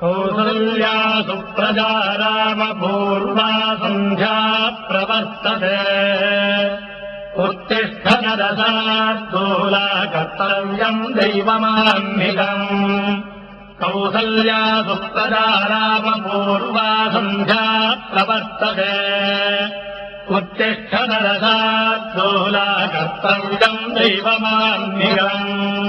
कौसल्या सुप्रजा रामपूर्वा सन्ध्या प्रवर्तते। उत्तिष्ठनरसार्दूला कर्तव्यम् दैवमान्निकम् कौसल्या सुप्रजा रामपूर्वा सन्ध्या प्रवर्तते। उत्तिष्ठनरसार्दूला कर्तव्यम् दैवमान्निकम्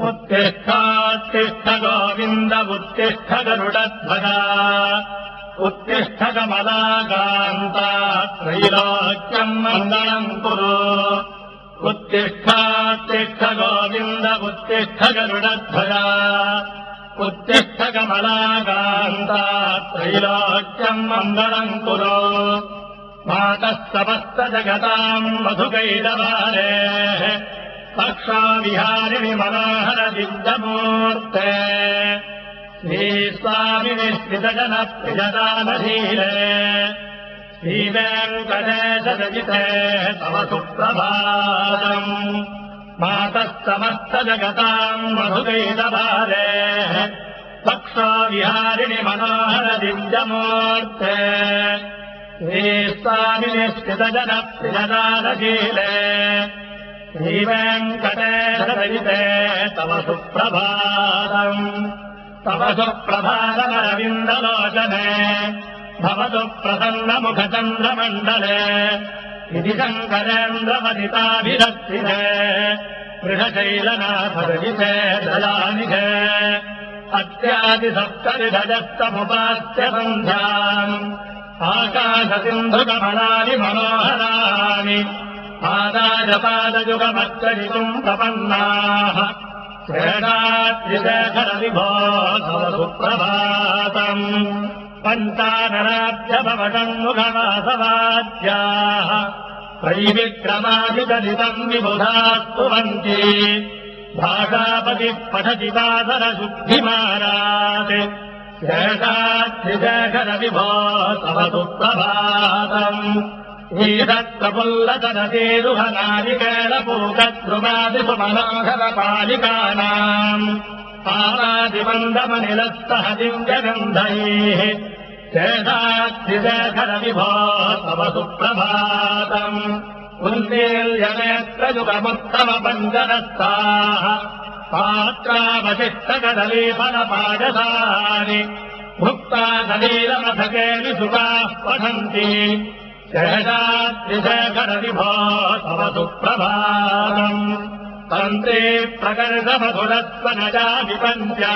उत्तिष्ठात्तिष्ठ गोविन्द उत्तिष्ठ गरुडध्वजा उत्तिष्ठ कमलाकान्ता त्रैलोक्यम् मङ्गलम् कुरु। उत्तिष्ठात्तिष्ठ गोविन्द उत्तिष्ठ गरुडध्वजा उत्तिष्ठ कमलाकान्ता त्रैलोक्यम् मङ्गलम् कुरु। मातः समस्तजगताम् मधुकैरवारेः पक्षाविहारिणि मनोहर दिव्यमूर्ते श्रीस्वामिनि स्थितजनप्रियदानशीले श्रीवेङ्कटेशरजिते तव सुप्रभातम्। मातः मनोहर दिव्यमूर्ते श्रीस्वामिनि स्थितजनप्रियदानशीले श्रीवेङ्कटेशरजिते तव सुप्रभातम्। तव सुप्रभातमरविन्दलोचने भवतु प्रसन्नमुखचन्द्रमण्डले इति शङ्करेन्द्रमदिताभिरक्षिते वृषशैलनाथरजिते दयानिधे अत्यादिसप्तरिधजस्तमुपास्य सन्ध्याम् आकाशसिन्धुकमलानि मनोहराणि पादाजपादयुगमत्करितुम् प्रपन्नाः श्रेणाद्रिशेखरविभो तव सुप्रभातम् पञ्चानराभ्यभवषण्मुखवासवाद्याः त्रैविक्रमादिदलितम् विबुधास्तुवन्ति भाषापतिः पठति पादरशुद्धिमारात् श्रेणाद्रिशेखरविभो तव सुप्रभातम् मनोहरपालिकानाम् पारादिमन्दमनिलस्तः दिव्यगन्धैः शेषाद्रिशेखरविभो तव सुप्रभातम् उन्मील्यनेत्रयुगमुत्तमपञ्चरस्ताः पात्रावशिष्टकदलीफलपादशानि भुक्ता सलीलमथके विसुकाः पठन्ति शेषाद्रिशेखरविभो तव सुप्रभातम् तन्त्रे प्रकर्षमधुरस्वनजा विपञ्चा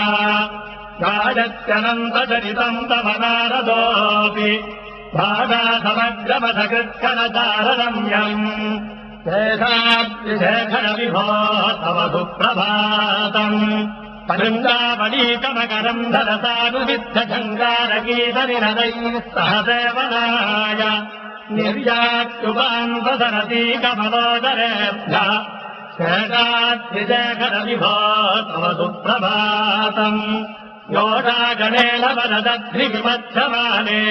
गायत्यनन्तचरितम् तव नारदोऽपि। भागासमग्रमथकृत्कनचाररम्यम् शेषाद्रिशेखरविभो तव सुप्रभातम् परुङ्गावलीकमकरम् धरसानुविद्धङ्गारगीतनिरदैः सह सेवनाय निर्यात्युपान्तसरती कमलोदरेभ्यः शेषाद्रिशेखरविभो तव सुप्रभातम् योगागणेन वरदध्रिविमध्यमाने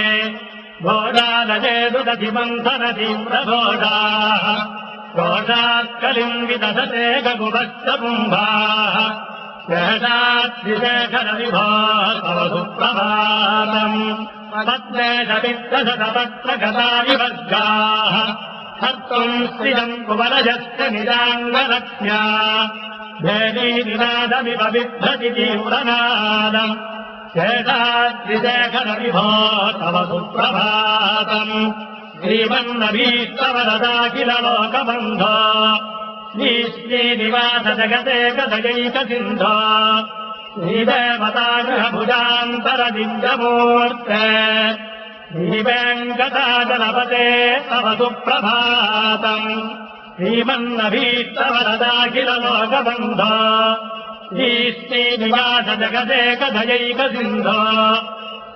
घोषालजेदुदधिमन्थनतीव्रघोषाः घोषात्कलिम् विदधते गगुभश्च कुम्भाः शेषाद्रिशेखरविभो तव सुप्रभातम् पद्मेशवित्तशतपत्रगताविवर्गाः हर्तुम् श्रियम् कुवलयश्च निजाङ्गलक्ष्म्या भेदीनिनादमिव बिभ्रति तीव्रनादम् शेषाद्रिशेखरविभो तव सुप्रभातम्। श्रीमन्नभीष्टवरदाखिल लोकबन्धो श्रीश्रीनिवास जगते कदयैकसिन्धो श्रीदेवतागृहभुजान्तरदिव्यमूर्ते। श्रीवेङ्कटाजलपते तव सुप्रभातम्। श्रीमन्नभीष्टवरदाखिल लोकबन्ध जगते कथयैकसिन्धो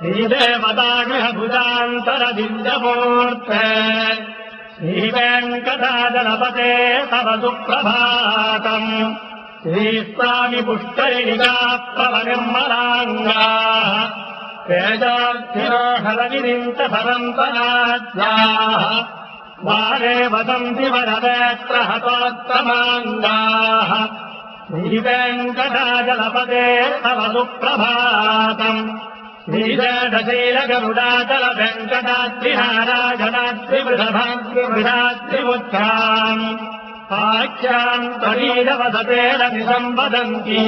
श्रीदेवतागृहभुजान्तरदिव्यमूर्ते। श्रीवेङ्कटाजलपते तव सुप्रभातम् तेजार्थिनो हरविरिञ्च भवन्तराज्याः वारे वदन्ति वरवेत्र हतोत्तमाङ्गाः श्रीवेङ्कटाजलपदे तव सुप्रभातम्। श्रीशैलगरुडाचल वेङ्कटाद्रिहाराजनाद्रिवृषभाद्रिवृषाद्रिमुच्छाम् आख्याम् त्वरीरवसतेन निसम्वदन्ति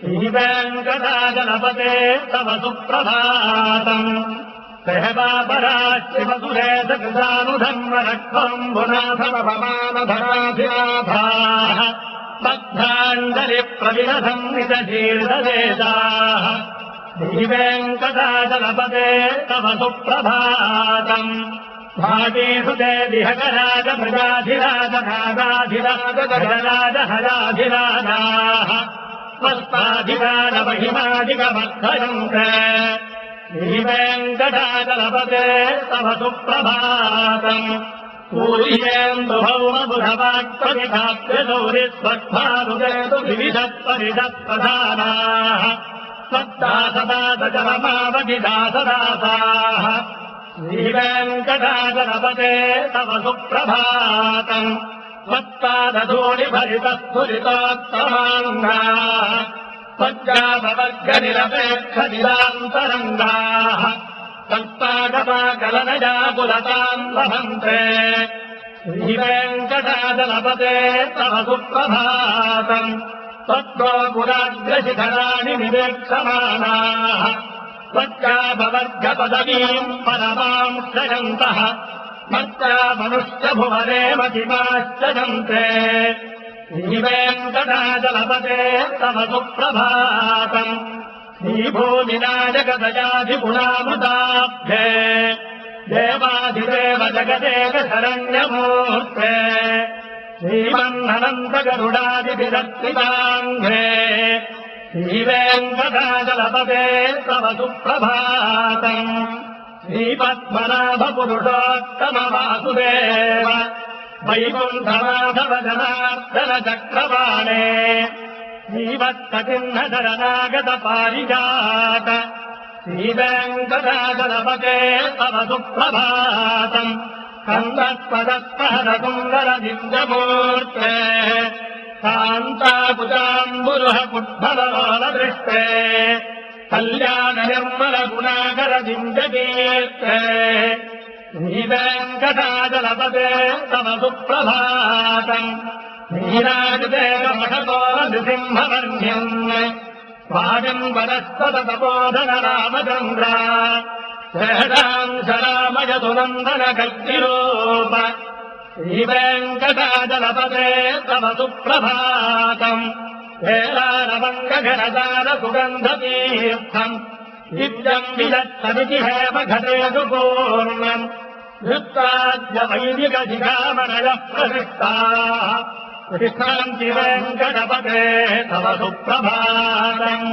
श्रीवेङ्कटाजलपदे तव सुप्रभातम्। सकृतानुधर्म रक्तम्बुनाथमपमानधराधिनाथाः बद्धाञ्जलिप्रविरथम् निजशीर्षदेशाः श्रीवेङ्कटाचलपदे तव सुप्रभातम् भागीसुते दिहकराजमृगाधिराजनागाधिराजगराजहराधिराजाः स्वस्ताधिराजमहिमादिकमर्थयन्त श्रीवेङ्कटाचलपदे तव सुप्रभातम्। पूर्येन्दुभौमबुधवाक्प्रतिभाप्यशौरिस्वत्थानुदेतु विविधत्परिषत्प्रधानाः स्वत्तासदातजलमावधिदासदासाः श्रीवेङ्कटाचलपदे तव सुप्रभातम् त्वज्जापवर्गनिरपेक्षनिरान्तरङ्गाः तत्पादपाकलनजा पुलताम् लभन्ते श्रीवेङ्कटाचलपदे तव सुप्रभातम्। त्वत्त्वा पुराग्रशिखराणि निवेक्षमाणाः त्वच्चापवर्गपदवीम् परमाम् श्रयन्तः मत्ता मनुष्यभुवने मतिमाश्चयन्ते श्रीवेङ्कटाचलपदे तव सुप्रभातम्। श्रीभूमिनाजगदयाधिगुणामृताभ्ये देवाधिदेव जगदेव शरण्यमूर्ते। श्रीमन्ननन्दगरुडादिभिरक्षिताङ्घ्रे श्रीवेङ्कटाचलपदे तव सुप्रभातम् श्रीपद्मनाभपुरुषोत्तमवासुदेव वैकुण्ठमाधव जनार्दन चक्रवाणे श्रीवत्सचिह्नशरणागत पारिजात श्रीवेङ्कटाचलपदे तव सुप्रभातम् कन्दत्पदत्पहरसुन्दरदिन्दमूर्ते कान्ताकुजाम्बुरुह कुड्भलोलदृष्टे कल्याणनिर्मलगुणाकरदिन्दकीर्ते श्रीवेङ्कटाचलपदे तव सुप्रभातम् नीराजदेवमठतो नृसिंहवर्ण्यम् वाजम् वरस्ततपोधन रामचन्द्रा शरणाम् शरामयतु नन्दन कल्पिरूप श्रीवेङ्कटाचलपदे तव सुप्रभातम् हेलारमङ्गघनदार सुगन्धतीर्थम् नित्यम् विदत्तमिति हेम घटेषु पूर्णम् धृत्वाद्य वैदिकशिखामणयः प्रसिष्टाः कृष्णान्ति वेङ्कटपदे तव सुप्रभातम्।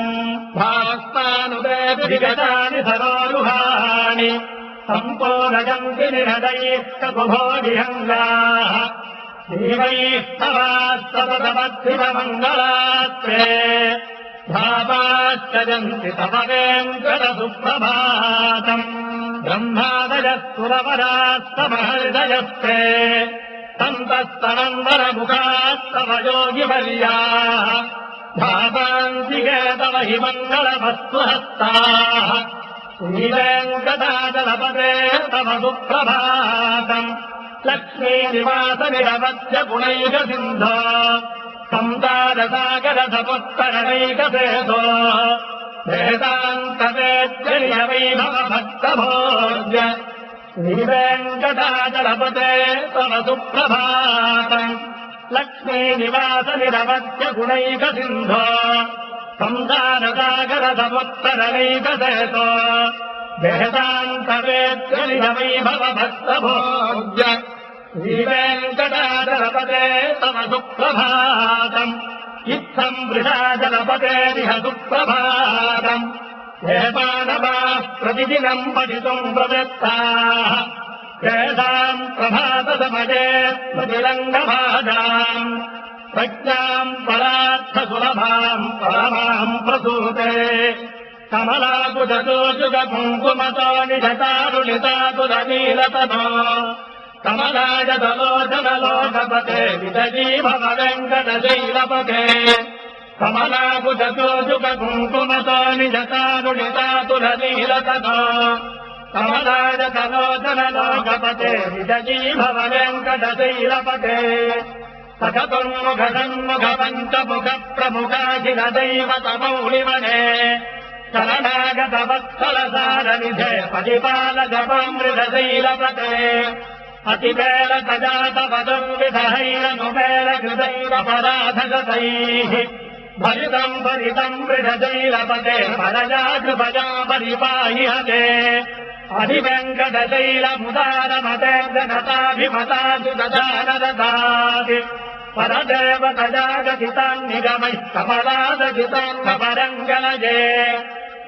भास्मानुदेविगतानि सरोरुहाणि सम्पूर्णयन्ति निहदैस्तकुभोगिहङ्गाः देवैस्तवास्तवमङ्गलात्रे भावाश्चयन्ति तव वेङ्कटसुप्रभातम् ब्रह्मादयस्तुरवरास्तमहृदयस्ते सन्तस्तनन्दनमुखास्तव योगिवर्याः भावान्तिके तव हि मङ्गलवस्तुहस्ताः श्रीवेङ्कटाचलपदे तव सुप्रभातम्। लक्ष्मीनिवासनिरवस्य गुणैकसिन्धो। सन्तारसागरसपुत्तरणैकसेतो वेदान्तवेद्यवैभवभक्तभोज्य श्रीवेङ्कटाचलपते तव सुप्रभातम्। लक्ष्मीनिवासनिरवस्य गुणैकसिन्धो सन्तारसागरसपुत्तरणैकसेतो वेदान्तवेद्यवैभवभक्तभोज्य श्रीवेङ्कटाचलपदे तव सुप्रभातम्। इत्थम् वृषाचलपतेरिह सुप्रभातम्। हेमानवाः प्रतिदिनम् पठितुम् प्रवृत्ताः। तेषाम् प्रभातसमये प्रतिरङ्गभाजाम् प्रज्ञाम् परार्थसुलभाम् परमाम् प्रसूते। कमलाकुजतोषुककुङ्कुमतो निजतारुणितातुरनीलतनो कमलाजलोचनलोकपते विदजीभव वेङ्कटशैलपते कमलाकुचोजुककुङ्कुमतो निजतारुणितातुलनीलततो कमलाजलोचनलोकपते विदजीभव वेङ्कटशैलपते सखतुर्मुखसन्मुख पञ्चमुख प्रमुखाखिलदैव तमौलिवने शरणागतवत्सलसारनिधे परिपालजपामृतशैलपते अतिवेलतजातपदुर्विधहैरनुवेलकृतैरपराधगतैः भरितम् भरितम् मृढशैलपते परजाकृपजा परिपाहि हते अधिवेङ्कटशैलमुदारमते जनताभिमतासु ददानददाति परदेवतजागतितान्निगमैः कमलादजितान्नपरङ्गलये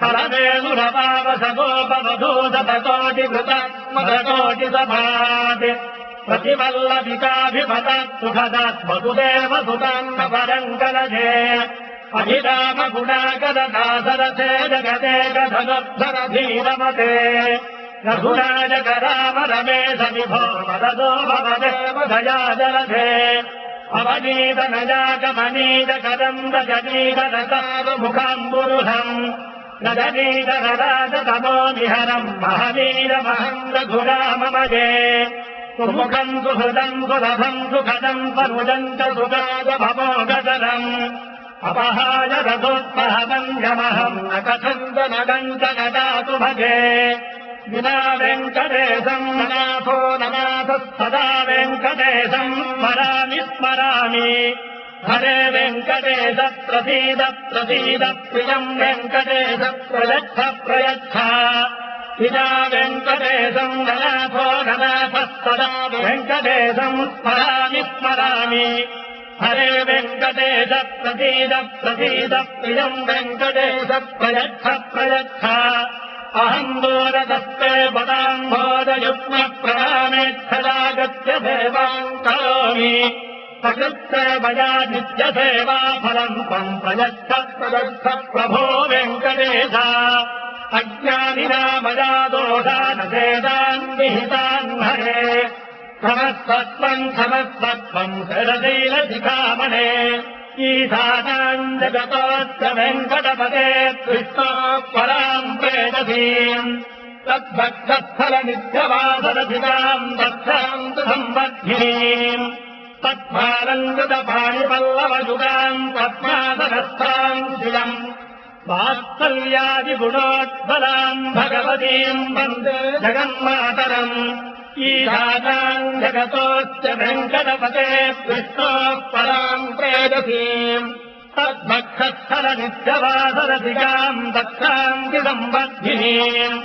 परमेणुरपावसगोपवधूतकोटिकृतात्मकोटिसभात् प्रतिवल्लभिकाभिमतात् सुखदात् वसुदेव सुतान्नपरङ्गलये अभिरामगुणाकरदासरथे जगते कथगद्धरधीरमते रघुराजकराम रमेश विभो वरदो भवदेव जलधे अवनीतनजाकमनीतकदम्ब जनीतरतारुमुखाम्बुरुहम् नदनीतरराजतमो निहरम् महनीरमहम् रघुराममजे सुमुखम् सुहृदम् सुलभम् सुखदम् पनुजम् च सुगाजभवो गजरम् अपहाय रघोत्पहमञ्जमहम् न कथञ्जनगम् च न दातु भजे। विना वेङ्कटेशम् हरे वेङ्कटेश प्रसीद प्रसीद प्रियम् वेङ्कटेश प्रयच्छ प्रयच्छ। विना वेङ्कटेशम् ननाथः सदा वेङ्कटेशम् स्मरामि स्मरामि। हरे वेङ्कटेश प्रसीद प्रसीद प्रियम् वेङ्कटेश प्रयच्छ प्रयच्छ। अहम् दूरदत्ते पदाम्भोदयुग्म प्रणामेच्छदागत्य सेवाम् करोमि सकृत्य मया नित्यसेवा फलम् त्वम् प्रयच्छ प्रदत्थ प्रभो वेङ्कटेश। अज्ञानिना मया दोषान् चेदान् विहितान् हरे। क्षमस्वत्वम् क्षमस्वत्वम् शरदैलशिखामणे ईशानाम् जगतोच्च वेङ्कटपते कृष्णो पराम् प्रेदसीम् तद्भक्तस्थलनित्यवासरसिताम् दक्षाम् तु सम्बद्धिनीम् तत्मानन्दपाणिपल्लवयुगाम् पद्मासनस्थाम् शिलम् वात्सल्यादिगुणोत्फलाम् भगवतीम् वन्दे जगन्मातरम् ईशानाम् जगतोश्च वेङ्कटपते कृष्णोः पराम् प्रेदसीम् तद्भक्षस्थलनित्यवासरसिकाम् दक्षाम् सम्बद्धिनीम्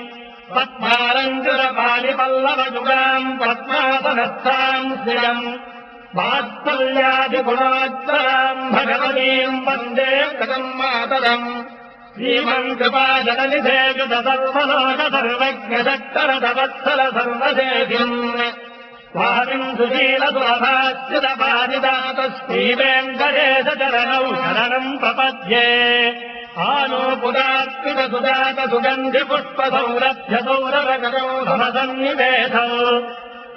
पद्मारञ्जुरपालिपल्लवयुगाम् पद्मासनस्थाम् श्रियम् वात्सल्यादिगुणोत्तराम् भगवतीम् वन्दे कथम् मातरम्। श्रीमन् कृपाजलनिधे कृतसर्वलोक सर्वज्ञदत्तरदवत्सल सर्वशेषिम् स्वामिम् सुशीलसुरभाच्युतपादिदात श्रीवेङ्कटेशचरणौ शरणम् प्रपद्ये। आनोपुरात्मिकसुजात सुगन्धि पुष्पसौरभ्य सौरभगरौ भवसन्निवेशौ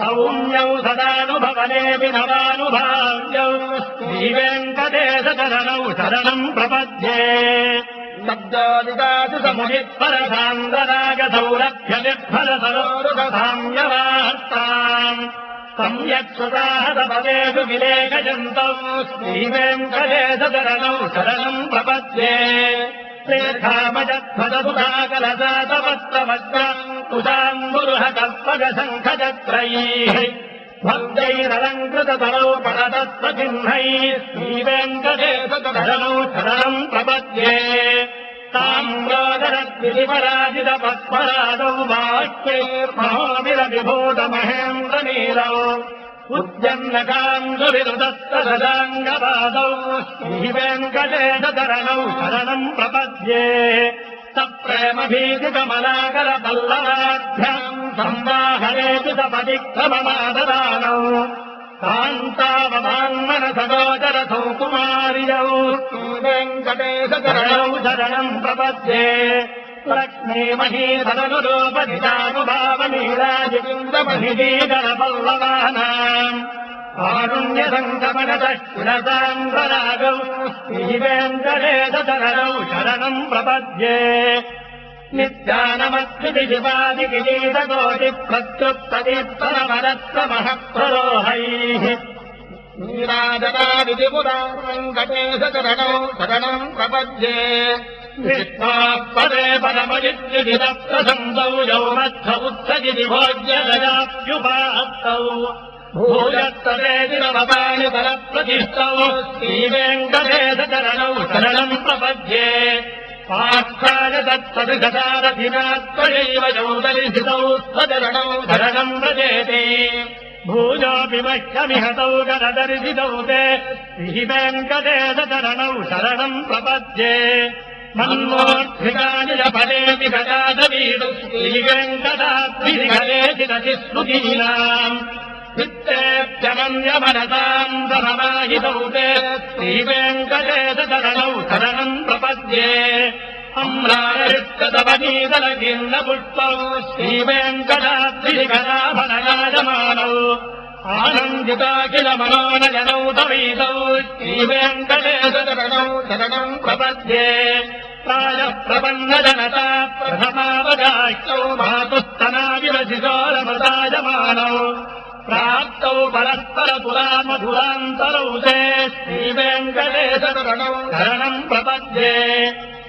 सौम्यौ सदानुभवनेऽपि नवानुभाव्यौ श्रीवेङ्कटेशचरणौ शरणम् प्रपद्ये। शब्दादिदासु निर्भर सरोरुगसाम्यवार्ताम् सम्यक्सुदाहतपदेषु विलेखयन्तौ। श्रीवेङ्कटेशचरणौ शरणम् प्रपद्ये। श्रेधामजध्वजसुधाकलजातवत्रवज्रम् कुशाम्बुरुह कल्पगशङ्खचत्रैः भक्तैरलङ्कृततरौ परदत्तचिह्नैः श्रीवेङ्कटेशचरणौ शरणम् प्रपद्ये। ताम्रोदरद्विपराजितपत्परादौ बाष्पैर्महोमिरविभूतमहेन्द्रनीलौ उद्यन्नकाङ्गुविरुदस्तरदाङ्गपादौ श्रीवेङ्कटेशचरणौ शरणम् प्रपद्ये सप्रेमभीतिकमलाकरपल्लवाभ्याम् संवाहनेतु सपदिक्रममाददानौ कान्तावमान्मनसगोचरसौ कुमार्यौ। श्रीवेङ्कटेशचरणौ शरणम् प्रपद्ये। लक्ष्मीमही कुलसाम्बरागौ श्रीवेङ्कटेशरणौ शरणम् प्रपद्ये। नित्यानमत्रिदिशिवादिकिरीटकोटिप्रत्युत्तदीप्तरमरत्तमः प्ररोहैः नीराजनादिपुराङ्कटेशरणौ शरणम् प्रपद्ये। पदे परमजिद्विधिदप्रसन्तौ यौमत्थ उत्सगिति भोज्यगजाप्युपात्तौ भूयस्तदेतिरमपानि परप्रतिष्ठौ श्रीवेङ्कटेशरणौ शरणम् प्रपद्ये। पार्थाय तत्सदृशदारथिनात्मयैव यौदलिषितौ स्वचरणौ शरणम् व्रजेते। भूयोऽपि मह्यमिहतौ गणदर्शितौ ते श्रीवेङ्कटेशरणौ शरणम् प्रपद्ये। मन्मोर्थिकानि फलेति गजादवीडु श्रीवेङ्कटाद्विघलेचिदति स्मृतीनाम् चित्तेऽप्यमन्यमनताम् सममाहितौ ते श्रीवेङ्कटेशरणौ शरणम् प्रपद्ये। अम्राययुक्तवनीतलकीर्णपुष्पौ श्रीवेङ्कटाद्विघलाभनराजमानौ आनन्दिताखिल मनोनयनौ तवीतौ श्रीवेङ्कटेशरणौ शरणम् प्रपद्ये। प्रायः प्रपन्नजनता प्रथमावगाह्यौ मातुस्तनाविरसिशोरमृतायमानौ प्राप्तौ परस्परपुरामधुरान्तरौ ते श्रीवेङ्कटेशरणौ शरणम् प्रपद्ये।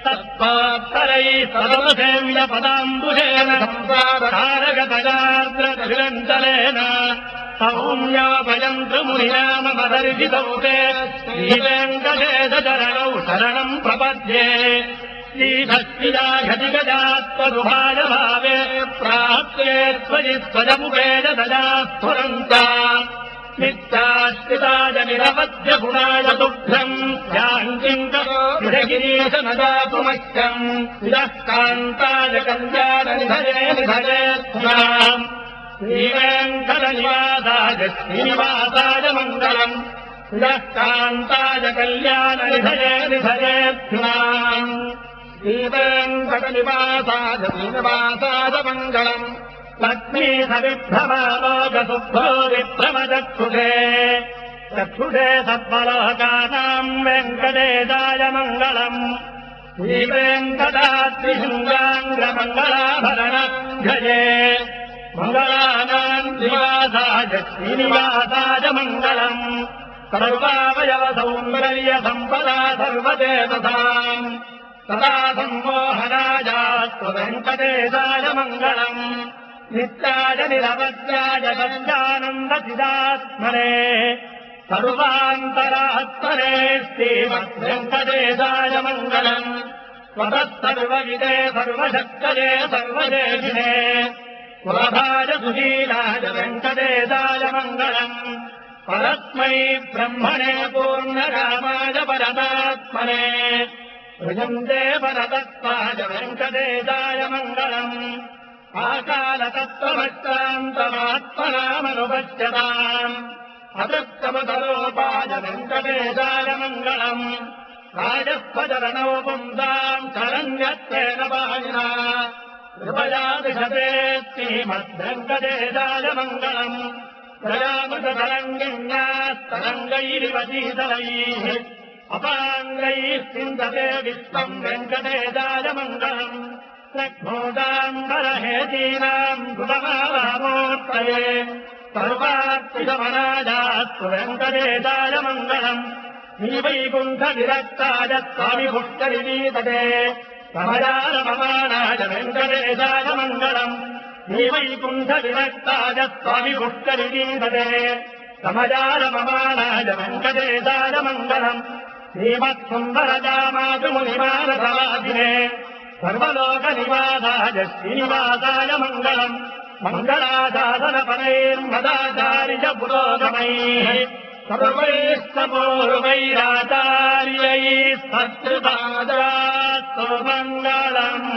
तत्पात्तरैः सर्वसेव्यपदाम्बुजेन संसारकारगतगार्द्रतिरञ्चलेन सौम्याभयन्तमुनिनामदर्शितौ ते श्रीवेङ्कटेशरणौ शरणम् प्रपद्ये श्रीभक्तिजाघटिगजात्वदुभाय भावे प्राप्ते त्वयि स्वजमुखेन दजा स्फुरन्ता। नित्याश्रिताय निरवध्यगुणाय तुभ्यम् याञ्चिङ्कगिरीश न दातु मह्यम् इदः कान्ताय कल्याणनिधये निधये त्वाम् श्रीवेङ्कटनिवासाय श्रीनिवासाय मङ्गलम्। इदः कान्ताय कल्याणनिधये निधये त्वाम् श्रीवेङ्कटनिवासाय श्रीनिवासाय मङ्गलम् लक्ष्मी सविभ्रमालोकसुभो विभ्रमचक्षुषे। चक्षुषे सत्त्वलोकानाम् वेङ्कटेशाय मङ्गलम्। श्रीवेङ्कटाद्रिशृङ्गाङ्गमङ्गलाभरणध्वजे मङ्गलानाम् निवासाय श्रीनिवासाय मङ्गलम्। सर्वावयवसौन्दर्यसम्पदा सर्वदेवताम् तदा सम्मोहनायास्तु वेङ्कटेशाय मङ्गलम् नित्याय निरवद्याय सत्यानन्दचिदात्मने सर्वान्तरात्मने श्रीमद्वेङ्कटेशाय मङ्गलम् स्वतः सर्वविदे सर्वशक्तये सर्वदेशिने। कुलभाय सुशीलाय वेङ्कटेशाय मङ्गलम् परस्मै ब्रह्मणे पूर्णरामाय परमात्मने परतत्त्वाय वेङ्कटेशाय मङ्गलम्। आकालतत्त्वमष्टान्तमात्मनामनुपश्यताम् अतत्तमतरोपाय वेङ्कटेशाय मङ्गलम्। राजस्वचरणौ शरण्यत्वेन पाणिना कृपया दिशते श्रीमद्वेङ्कटेशाय मङ्गलम्। प्रयामृतरङ्गिण्यास्तरङ्गैरिव शीतलैः अपाङ्गैः चिन्तते विश्वम् वेङ्कटेशाय मङ्गलम् प्रघोदाम्बरहेतीनाम् गुणमावामूर्तये सर्वात्मिकमनाजास्तु वेङ्कटेशाय मङ्गलम् श्रीवैकुण्ठविरक्ताय स्वामि पुष्करिवीतते समजारममाणाय वेङ्कटेशाय मङ्गलम् श्रीवैकुण्ठविरक्ताय स्वामि पुष्करिवीतते समजारममाणाय वेङ्कटेशाय मङ्गलम् श्रीमत्सुन्दरजामातुमुनिमानसवादिने सर्वलोकनिवासाय श्रीनिवासाय मङ्गलम् मङ्गलासाधनपरैर्मदाचार्य पुरोगमैः सर्वैस्तपूर्वैराचार्यैः सत्कृतादास्तु मङ्गलम्